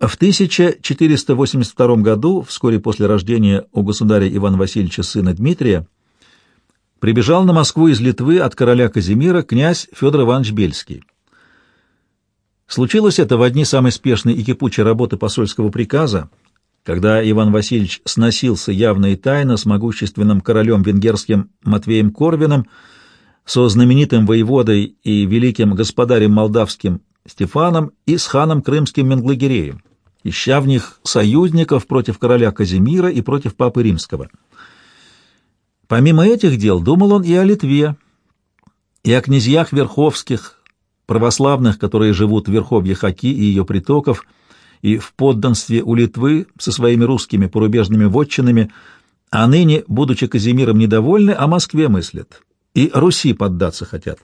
В 1482 году, вскоре после рождения у государя Ивана Васильевича сына Дмитрия, прибежал на Москву из Литвы от короля Казимира князь Федор Иванович Бельский. Случилось это в одни самой спешной и кипучей работы посольского приказа, когда Иван Васильевич сносился явно и тайно с могущественным королем венгерским Матвеем Корвином, со знаменитым воеводой и великим господарем молдавским Стефаном и с ханом крымским Менглагереем, ища в них союзников против короля Казимира и против папы римского. Помимо этих дел думал он и о Литве, и о князьях верховских, православных, которые живут в верховье Хаки и ее притоков, и в подданстве у Литвы со своими русскими порубежными вотчинами, а ныне, будучи Казимиром недовольны, о Москве мыслят, и Руси поддаться хотят.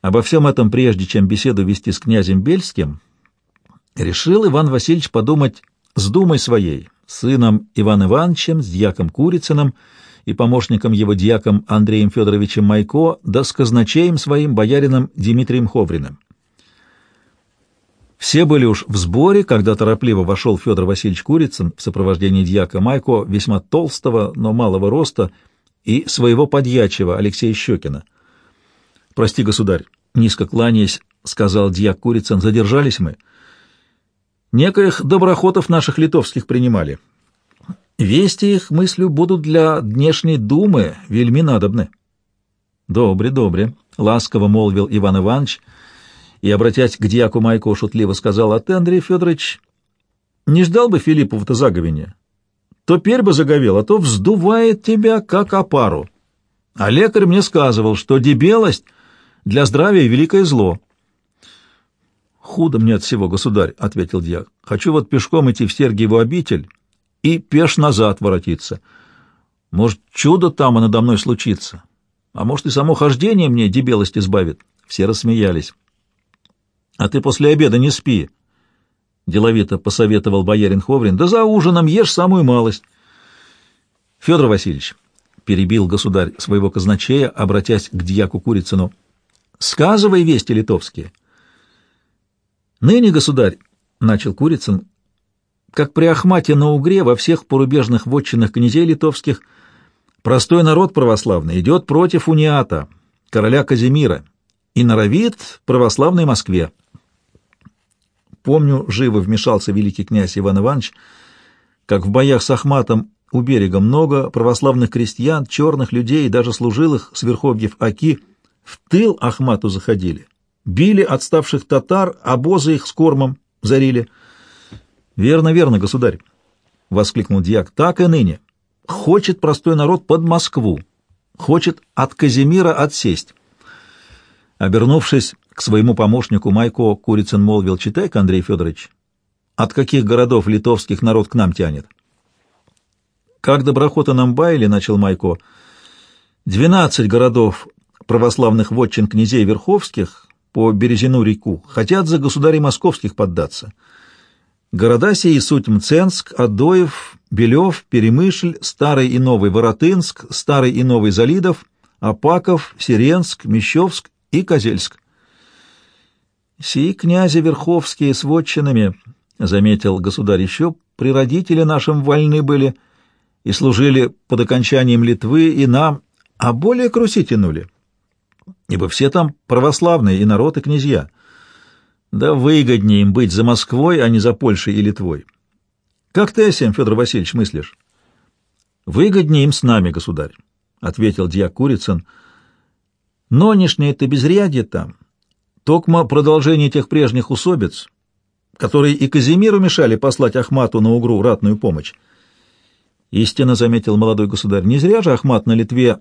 Обо всем этом, прежде чем беседу вести с князем Бельским, решил Иван Васильевич подумать с думой своей, сыном Иван Ивановичем, с дьяком Курицыным и помощником его дьяком Андреем Федоровичем Майко, да с казначеем своим боярином Дмитрием Ховриным. Все были уж в сборе, когда торопливо вошел Федор Васильевич Курицын в сопровождении дьяка Майко, весьма толстого, но малого роста, и своего подьячего Алексея Щекина. «Прости, государь», — низко кланяясь, сказал дьяк Курицын, — «задержались мы». Некоих доброхотов наших литовских принимали. Вести их, мыслю, будут для днешней думы вельми надобны. Добре, добре, — ласково молвил Иван Иванович, и, обратясь к дьяку Майко, шутливо сказал, — а ты, Андрей Федорович, не ждал бы Филиппова-то заговения? То перь бы заговел, а то вздувает тебя, как опару. А лекарь мне сказывал, что дебелость для здравия — великое зло. «Худо мне от всего, государь», — ответил дьяк. «Хочу вот пешком идти в Сергиеву обитель и пеш назад воротиться. Может, чудо там и надо мной случится, а может, и само хождение мне дебелость избавит». Все рассмеялись. «А ты после обеда не спи», — деловито посоветовал боярин Ховрин. «Да за ужином ешь самую малость». «Федор Васильевич», — перебил государь своего казначея, обратясь к дьяку Курицыну, — «сказывай вести литовские». «Ныне, государь, — начал Курицын, — как при Ахмате на Угре во всех порубежных вотчинах князей литовских простой народ православный идет против униата, короля Казимира, и норовит православной Москве. Помню, живо вмешался великий князь Иван Иванович, как в боях с Ахматом у берега много православных крестьян, черных людей и даже служилых с верховьев Аки в тыл Ахмату заходили били отставших татар, обозы их с кормом зарили. — Верно, верно, государь, — воскликнул дьяк, — так и ныне. Хочет простой народ под Москву, хочет от Казимира отсесть. Обернувшись к своему помощнику Майко, Курицын молвил, читай-ка, Андрей Федорович, от каких городов литовских народ к нам тянет? Как доброхота нам баяли, — начал Майко, — двенадцать городов православных вотчин князей Верховских по Березину реку, хотят за государей московских поддаться. Города сии суть Мценск, Адоев, Белев, Перемышль, Старый и Новый Воротынск, Старый и Новый Залидов, Апаков, Сиренск, Мещовск и Козельск. «Сии князи Верховские с вотчинами, — заметил государь еще, — при родителе нашим вольны были и служили под окончанием Литвы и нам, а более к Руси тянули ибо все там православные и народ, и князья. Да выгоднее им быть за Москвой, а не за Польшей и Литвой. Как ты, Асем, Федор Васильевич, мыслишь? Выгоднее им с нами, государь, — ответил дьяк Курицын. Нонешнее это безрядье там, токмо продолжение тех прежних усобиц, которые и Казимиру мешали послать Ахмату на Угру ратную помощь. Истинно заметил молодой государь, не зря же Ахмат на Литве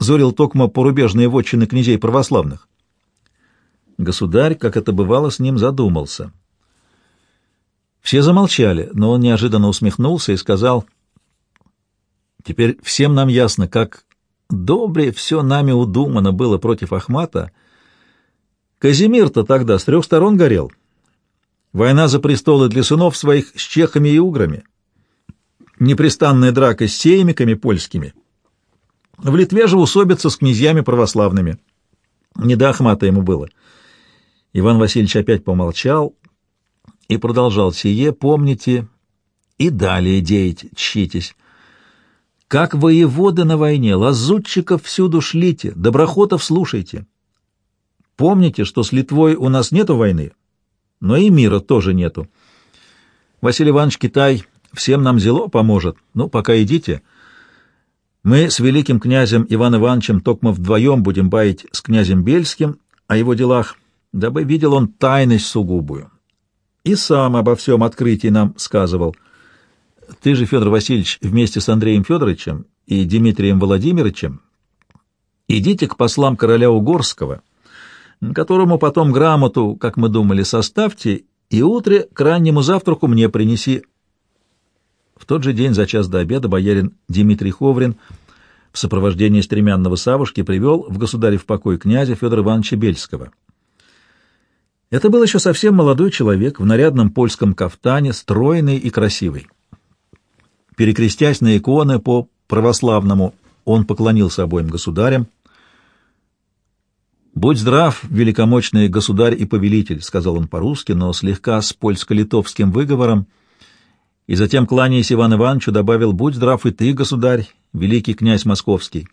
зорил токмо порубежные вотчины князей православных. Государь, как это бывало, с ним задумался. Все замолчали, но он неожиданно усмехнулся и сказал, «Теперь всем нам ясно, как добре все нами удумано было против Ахмата. Казимир-то тогда с трех сторон горел. Война за престолы для сынов своих с чехами и уграми, непрестанная драка с сеймиками польскими — в Литве же усобятся с князьями православными. Не до Ахмата ему было. Иван Васильевич опять помолчал и продолжал сие, помните, и далее деять чтитесь. Как воеводы на войне, лазутчиков всюду шлите, доброхотов слушайте. Помните, что с Литвой у нас нету войны, но и мира тоже нету. Василий Иванович Китай всем нам зело поможет. Ну, пока идите. Мы с великим князем Иван Ивановичем Токмо вдвоем будем баять с князем Бельским о его делах, дабы видел он тайность сугубую. И сам обо всем открытии нам сказывал. Ты же, Федор Васильевич, вместе с Андреем Федоровичем и Дмитрием Владимировичем идите к послам короля Угорского, которому потом грамоту, как мы думали, составьте, и утре к раннему завтраку мне принеси. В тот же день за час до обеда боярин Дмитрий Ховрин в сопровождении стремянного Савушки привел в государев покой князя Федора Ивановича Бельского. Это был еще совсем молодой человек в нарядном польском кафтане, стройный и красивый. Перекрестясь на иконы по православному, он поклонился обоим государям. «Будь здрав, великомочный государь и повелитель», — сказал он по-русски, но слегка с польско-литовским выговором, и затем, кланяясь Иван Ивановичу, добавил «Будь здрав и ты, государь, великий князь московский».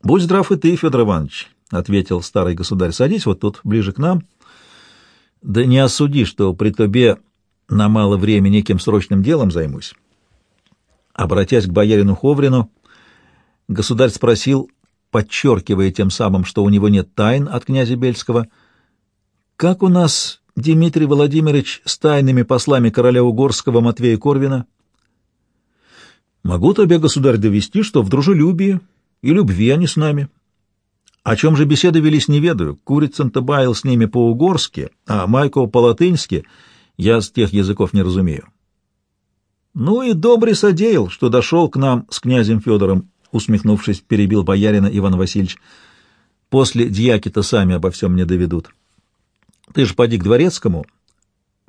«Будь здрав и ты, Федор Иванович», — ответил старый государь, — «садись вот тут, ближе к нам». Да не осуди, что при тобе на мало времени неким срочным делом займусь. Обратясь к боярину Ховрину, государь спросил, подчеркивая тем самым, что у него нет тайн от князя Бельского, «Как у нас, Дмитрий Владимирович, с тайными послами короля Угорского Матвея Корвина?» «Могу тебе, государь, довести, что в дружелюбии и любви они с нами». О чем же беседы велись, не ведаю. Курицын-то баял с ними по-угорски, а Майков по-латынски. Я с тех языков не разумею. Ну и добрый содеял, что дошел к нам с князем Федором, усмехнувшись, перебил боярина Иван Васильевич. После дьяки-то сами обо всем мне доведут. Ты ж поди к дворецкому,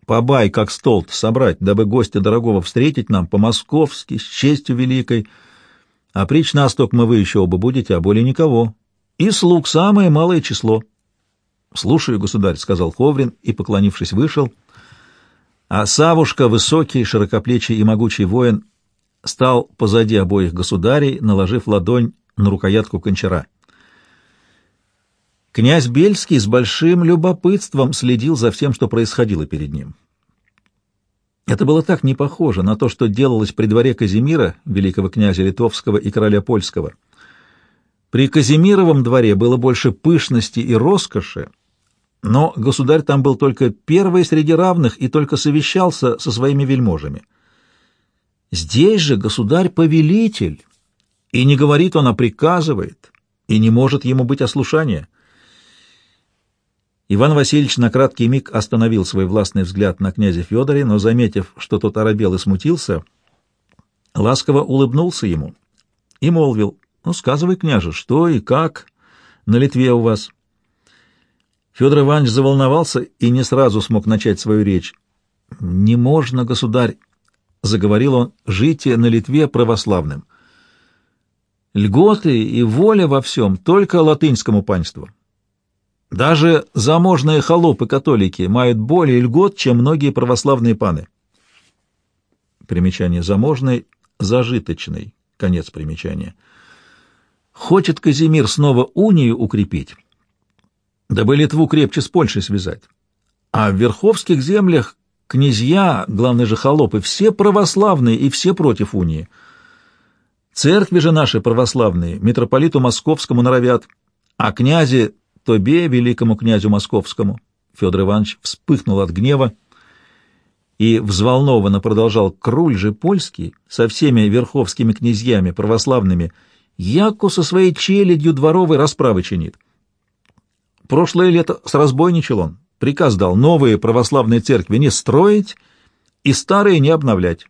побай, как стол собрать, дабы гостя дорогого встретить нам по-московски, с честью великой. А прич нас только мы вы еще оба будете, а более никого и слуг самое малое число. — Слушаю, государь, — сказал Ховрин и, поклонившись, вышел. А Савушка, высокий, широкоплечий и могучий воин, стал позади обоих государей, наложив ладонь на рукоятку кончара. Князь Бельский с большим любопытством следил за всем, что происходило перед ним. Это было так не похоже на то, что делалось при дворе Казимира, великого князя Литовского и короля Польского — при Казимировом дворе было больше пышности и роскоши, но государь там был только первый среди равных и только совещался со своими вельможами. Здесь же государь повелитель, и не говорит он, а приказывает, и не может ему быть ослушания. Иван Васильевич на краткий миг остановил свой властный взгляд на князя Федоре, но, заметив, что тот оробел и смутился, ласково улыбнулся ему и молвил, ну, сказывай, княже, что и как на Литве у вас? Федор Иванович заволновался и не сразу смог начать свою речь. «Не можно, государь», — заговорил он, — «житие на Литве православным. Льготы и воля во всем только латынскому панству. Даже заможные холопы-католики мают более льгот, чем многие православные паны». Примечание «заможный», «зажиточный», конец примечания — Хочет Казимир снова унию укрепить, дабы Литву крепче с Польшей связать. А в верховских землях князья, главные же холопы, все православные и все против унии. Церкви же наши православные митрополиту московскому норовят, а князи Тобе, великому князю московскому, Федор Иванович вспыхнул от гнева и взволнованно продолжал, Круль же польский со всеми верховскими князьями православными — Яко со своей челядью дворовой расправы чинит. Прошлое лето с разбойничал он, приказ дал новые православные церкви не строить и старые не обновлять.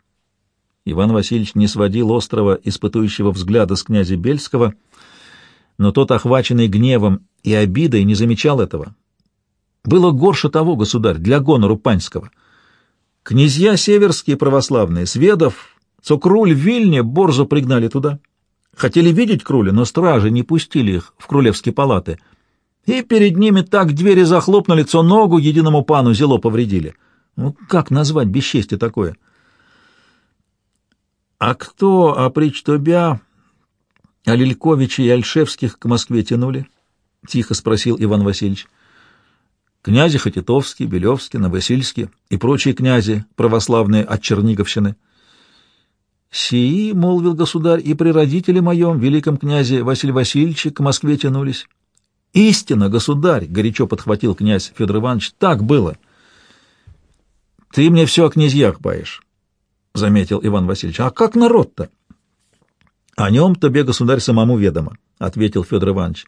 Иван Васильевич не сводил острого, испытующего взгляда с князя Бельского, но тот, охваченный гневом и обидой, не замечал этого. Было горше того, государь, для гонору панского. Князья северские православные, Сведов, Цукруль, Вильне борзо пригнали туда. Хотели видеть Круля, но стражи не пустили их в крулевские палаты. И перед ними так двери захлопнули, лицо ногу единому пану зело повредили. Ну, как назвать бесчестье такое? А кто опричь тобя, а Лильковича и Альшевских к Москве тянули? — тихо спросил Иван Васильевич. Князи Хатитовский, Белевский, Новосильский и прочие князи православные от Черниговщины. «Сии, — молвил государь, — и при родителе моем, великом князе Василий Васильевиче, к Москве тянулись». «Истина, государь!» — горячо подхватил князь Федор Иванович. «Так было!» «Ты мне все о князьях баешь», — заметил Иван Васильевич. «А как народ-то?» «О нем тебе, государь, самому ведомо», — ответил Федор Иванович.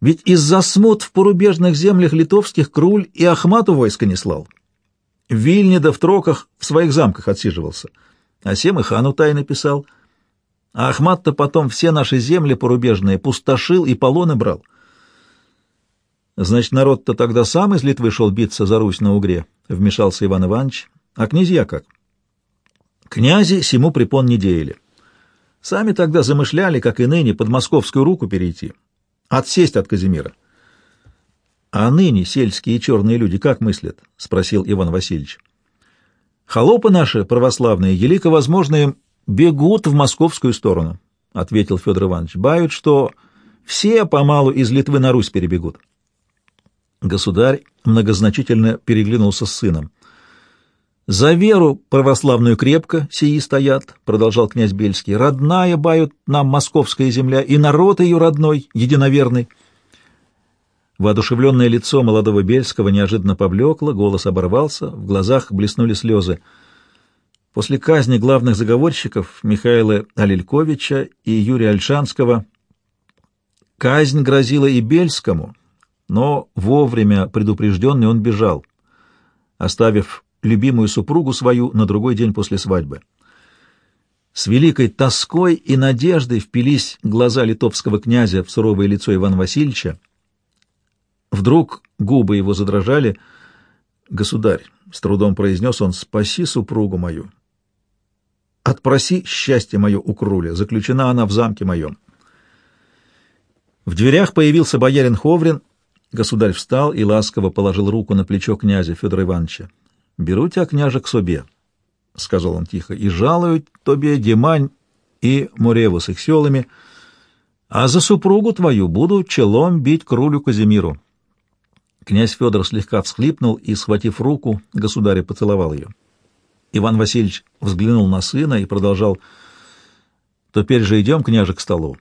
«Ведь из-за смут в порубежных землях литовских Круль и Ахмату войска не слал. В Вильне да в Троках в своих замках отсиживался, а Сем и хану тайно писал. А Ахмат-то потом все наши земли порубежные пустошил и полоны брал». Значит, народ-то тогда сам из Литвы шел биться за Русь на Угре, — вмешался Иван Иванович. А князья как? Князи сему препон не деяли. Сами тогда замышляли, как и ныне, под московскую руку перейти, отсесть от Казимира. — А ныне сельские черные люди как мыслят? — спросил Иван Васильевич. — Холопы наши, православные, елико возможные, бегут в московскую сторону, — ответил Федор Иванович. — Бают, что все помалу из Литвы на Русь перебегут. — Государь многозначительно переглянулся с сыном. «За веру православную крепко сии стоят», — продолжал князь Бельский. «Родная бают нам московская земля, и народ ее родной, единоверный». Воодушевленное лицо молодого Бельского неожиданно поблекло, голос оборвался, в глазах блеснули слезы. После казни главных заговорщиков Михаила Алильковича и Юрия Альшанского казнь грозила и Бельскому, но вовремя предупрежденный он бежал, оставив любимую супругу свою на другой день после свадьбы. С великой тоской и надеждой впились глаза литовского князя в суровое лицо Ивана Васильевича. Вдруг губы его задрожали. «Государь», — с трудом произнес он, — «спаси супругу мою». «Отпроси счастье мое у Круля, заключена она в замке моем». В дверях появился боярин Ховрин Государь встал и ласково положил руку на плечо князя Федора Ивановича. — Беру тебя, княже, к себе, — сказал он тихо, — и жалую тебе Димань и Муреву с их селами, а за супругу твою буду челом бить крулю Казимиру. Князь Федор слегка всхлипнул и, схватив руку, государя поцеловал ее. Иван Васильевич взглянул на сына и продолжал, — Теперь же идем, княже, к столу.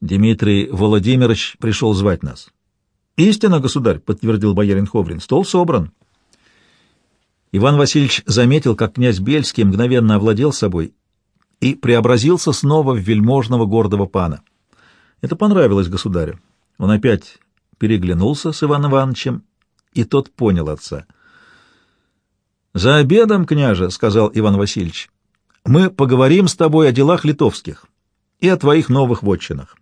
Дмитрий Владимирович пришел звать нас. — «Истинно, государь», — подтвердил боярин Ховрин, — «стол собран». Иван Васильевич заметил, как князь Бельский мгновенно овладел собой и преобразился снова в вельможного гордого пана. Это понравилось государю. Он опять переглянулся с Иваном Ивановичем, и тот понял отца. «За обедом, княже», — сказал Иван Васильевич, — «мы поговорим с тобой о делах литовских и о твоих новых вотчинах.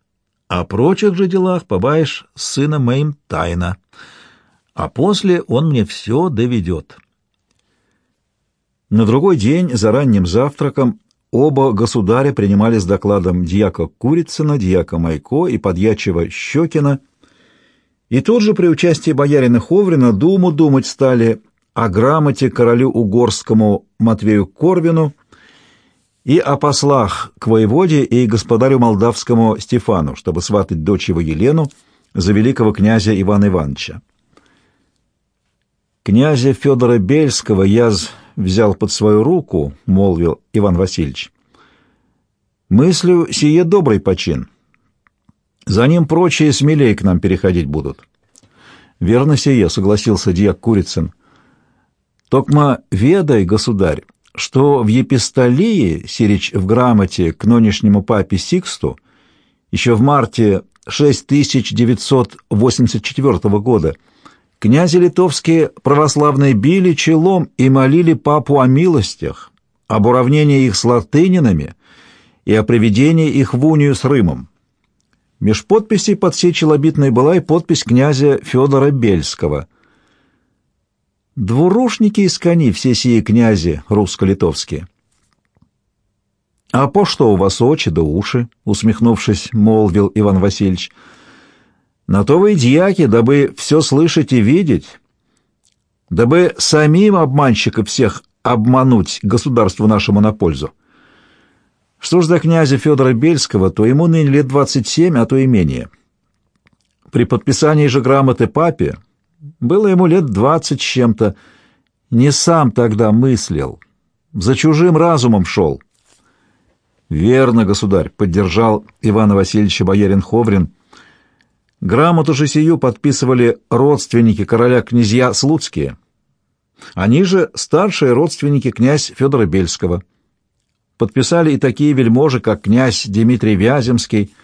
О прочих же делах побаешь с сыном моим тайно, а после он мне все доведет. На другой день за ранним завтраком оба государя принимали с докладом дьяка Курицына, дьяка Майко и подьячего Щекина, и тут же при участии боярина Ховрина думу думать стали о грамоте королю угорскому Матвею Корвину и о послах к воеводе и господарю молдавскому Стефану, чтобы сватать дочь его Елену за великого князя Ивана Ивановича. «Князя Федора Бельского я взял под свою руку», — молвил Иван Васильевич. «Мыслю, сие добрый почин. За ним прочие смелее к нам переходить будут». «Верно сие», — согласился дьяк Курицын. «Токма ведай, государь, что в епистолии, сирич в грамоте к нынешнему папе Сиксту, еще в марте 6984 года князи литовские православные били челом и молили папу о милостях, об уравнении их с латынинами и о приведении их в унию с Рымом. Меж подписей под сей челобитной была и подпись князя Федора Бельского – Двурушники из кони все сии князи русско-литовские. — А по что у вас очи да уши? — усмехнувшись, молвил Иван Васильевич. — На то вы дьяки, дабы все слышать и видеть. дабы самим обманщиков всех обмануть государству нашему на пользу. Что ж за князя Федора Бельского, то ему ныне лет двадцать семь, а то и менее. При подписании же грамоты папе было ему лет двадцать с чем-то. Не сам тогда мыслил, за чужим разумом шел. «Верно, государь», — поддержал Ивана Васильевича боярин Ховрин. «Грамоту же сию подписывали родственники короля князья Слуцкие. Они же старшие родственники князь Федора Бельского. Подписали и такие вельможи, как князь Дмитрий Вяземский,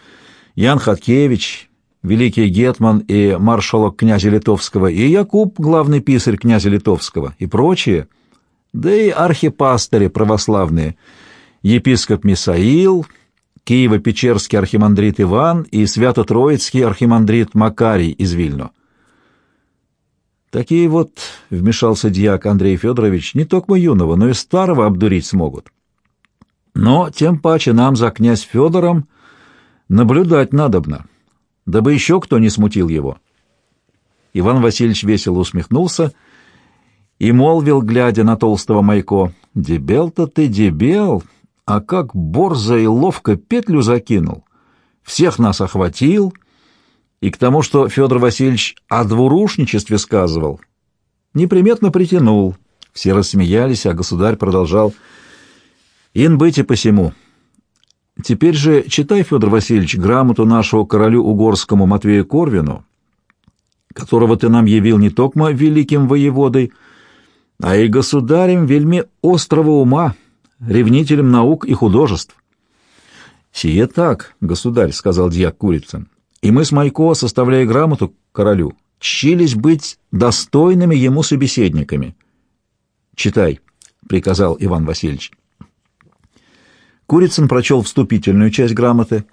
Ян Хаткевич, великий гетман и маршалок князя Литовского, и Якуб, главный писарь князя Литовского, и прочие, да и архипастыри православные — епископ Мисаил, Киево-Печерский архимандрит Иван и Свято-Троицкий архимандрит Макарий из Вильно. Такие вот, — вмешался дьяк Андрей Федорович, — не только юного, но и старого обдурить смогут. Но тем паче нам за князь Федором наблюдать надобно, дабы еще кто не смутил его. Иван Васильевич весело усмехнулся и молвил, глядя на толстого Майко, «Дебел-то ты, дебел, а как борзо и ловко петлю закинул, всех нас охватил, и к тому, что Федор Васильевич о двурушничестве сказывал, неприметно притянул. Все рассмеялись, а государь продолжал «Ин быть и посему». Теперь же читай, Федор Васильевич, грамоту нашего королю угорскому Матвею Корвину, которого ты нам явил не только великим воеводой, а и государем вельми острого ума, ревнителем наук и художеств. «Сие так, государь», — сказал дьяк Курицын, — «и мы с Майко, составляя грамоту королю, чились быть достойными ему собеседниками». «Читай», — приказал Иван Васильевич. Курицын прочел вступительную часть грамоты,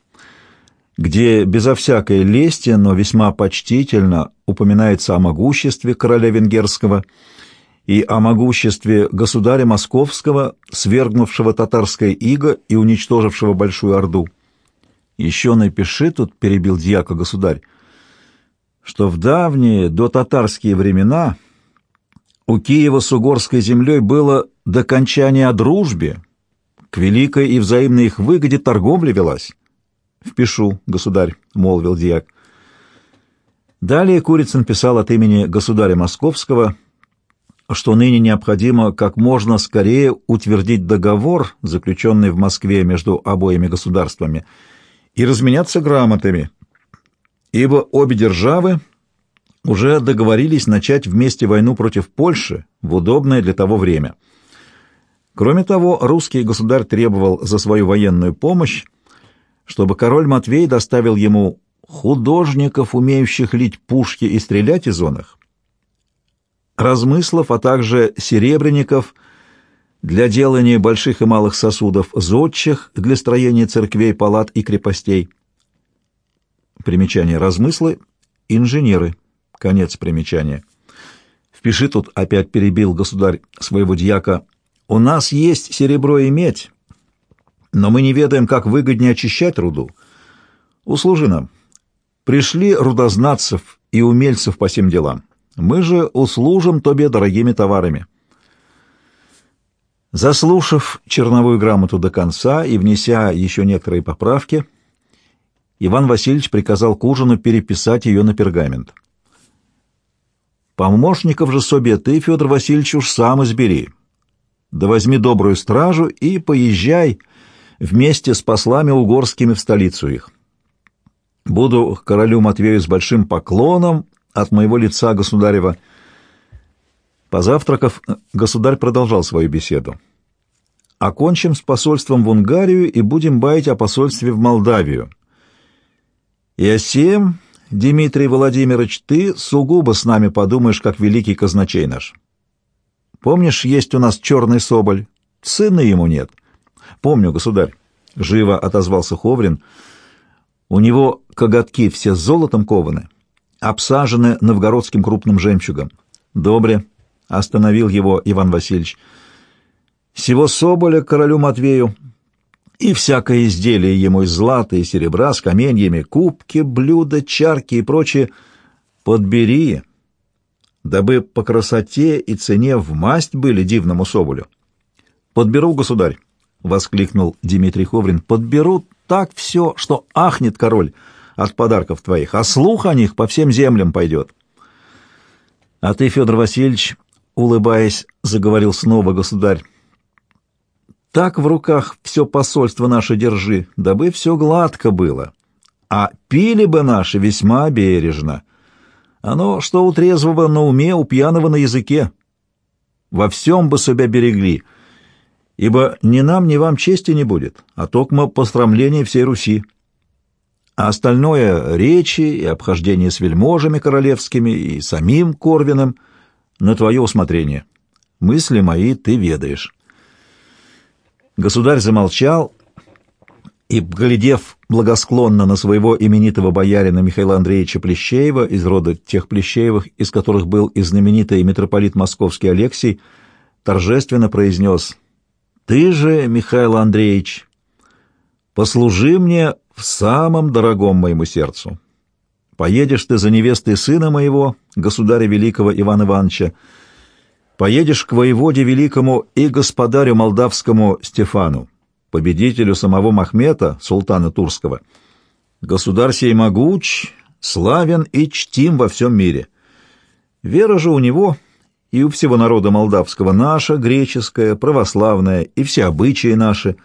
где безо всякой лести, но весьма почтительно упоминается о могуществе короля венгерского — и о могуществе государя Московского, свергнувшего татарское иго и уничтожившего Большую Орду. «Еще напиши тут», — перебил дьяка государь, что в давние до татарские времена у Киева с угорской землей было до кончания о дружбе, к великой и взаимной их выгоде торговля велась. «Впишу, государь», — молвил дьяк. Далее Курицын писал от имени государя Московского — что ныне необходимо как можно скорее утвердить договор, заключенный в Москве между обоими государствами, и разменяться грамотами, ибо обе державы уже договорились начать вместе войну против Польши в удобное для того время. Кроме того, русский государь требовал за свою военную помощь, чтобы король Матвей доставил ему художников, умеющих лить пушки и стрелять из их, размыслов, а также серебряников для делания больших и малых сосудов, зодчих для строения церквей, палат и крепостей. Примечание размыслы — инженеры. Конец примечания. Впиши тут, опять перебил государь своего дьяка, у нас есть серебро и медь, но мы не ведаем, как выгоднее очищать руду. Услужи нам. Пришли рудознатцев и умельцев по всем делам. Мы же услужим тебе дорогими товарами. Заслушав черновую грамоту до конца и внеся еще некоторые поправки, Иван Васильевич приказал к ужину переписать ее на пергамент. Помощников же себе ты, Федор Васильевич, уж сам избери. Да возьми добрую стражу и поезжай вместе с послами угорскими в столицу их. Буду королю Матвею с большим поклоном от моего лица государева. Позавтракав, государь продолжал свою беседу. Окончим с посольством в Унгарию и будем баять о посольстве в Молдавию. И о сем, Дмитрий Владимирович, ты сугубо с нами подумаешь, как великий казначей наш. Помнишь, есть у нас черный соболь? Сына ему нет. Помню, государь. Живо отозвался Ховрин. У него коготки все золотом кованы обсажены новгородским крупным жемчугом. «Добре», — остановил его Иван Васильевич. «Сего соболя королю Матвею и всякое изделие ему из злата и серебра с каменьями, кубки, блюда, чарки и прочее подбери, дабы по красоте и цене в масть были дивному соболю. «Подберу, государь!» — воскликнул Дмитрий Ховрин. «Подберу так все, что ахнет король от подарков твоих, а слух о них по всем землям пойдет». «А ты, Федор Васильевич, улыбаясь, заговорил снова государь, так в руках все посольство наше держи, дабы все гладко было. А пили бы наши весьма бережно. Оно, что у трезвого на уме, у пьяного на языке. Во всем бы себя берегли, ибо ни нам, ни вам чести не будет, а токмо пострамление всей Руси. А остальное — речи и обхождение с вельможами королевскими и самим Корвином — на твое усмотрение. Мысли мои ты ведаешь». Государь замолчал и, глядев благосклонно на своего именитого боярина Михаила Андреевича Плещеева из рода тех Плещеевых, из которых был и знаменитый митрополит московский Алексий, торжественно произнес «Ты же, Михаил Андреевич, послужи мне в самом дорогом моему сердцу. Поедешь ты за невестой сына моего, государя великого Ивана Ивановича, поедешь к воеводе великому и господарю молдавскому Стефану, победителю самого Махмета, султана Турского. Государь сей могуч, славен и чтим во всем мире. Вера же у него и у всего народа молдавского наша, греческая, православная, и все обычаи наши.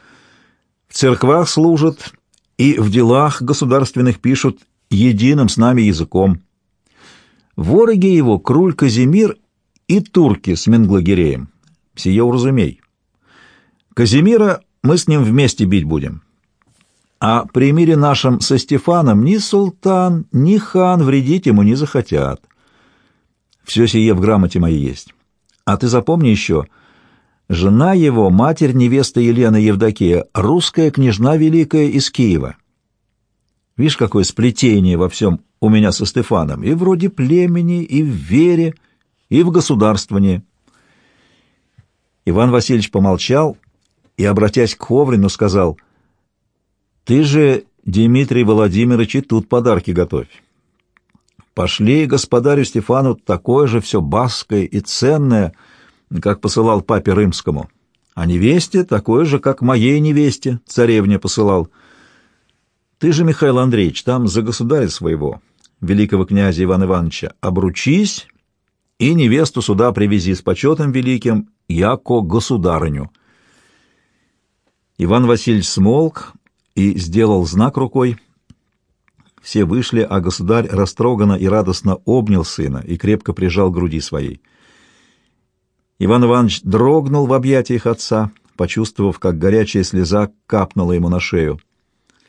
В церквах служат и в делах государственных пишут единым с нами языком. Вороги его, Круль Казимир и турки с Менглагереем. Сие уразумей. Казимира мы с ним вместе бить будем. А при мире нашем со Стефаном ни султан, ни хан вредить ему не захотят. Все сие в грамоте моей есть. А ты запомни еще, жена его, матерь невеста Елена Евдокия, русская княжна великая из Киева. Видишь, какое сплетение во всем у меня со Стефаном, и вроде племени, и в вере, и в государствовании. Иван Васильевич помолчал и, обратясь к Ховрину, сказал, «Ты же, Дмитрий Владимирович, и тут подарки готовь. Пошли господарю Стефану такое же все баское и ценное, как посылал папе Рымскому, а невесте такое же, как моей невесте, царевне посылал. Ты же, Михаил Андреевич, там за государя своего, великого князя Ивана Ивановича, обручись и невесту сюда привези с почетом великим, яко государыню». Иван Васильевич смолк и сделал знак рукой. Все вышли, а государь растроганно и радостно обнял сына и крепко прижал к груди своей. Иван Иванович дрогнул в объятиях отца, почувствовав, как горячая слеза капнула ему на шею —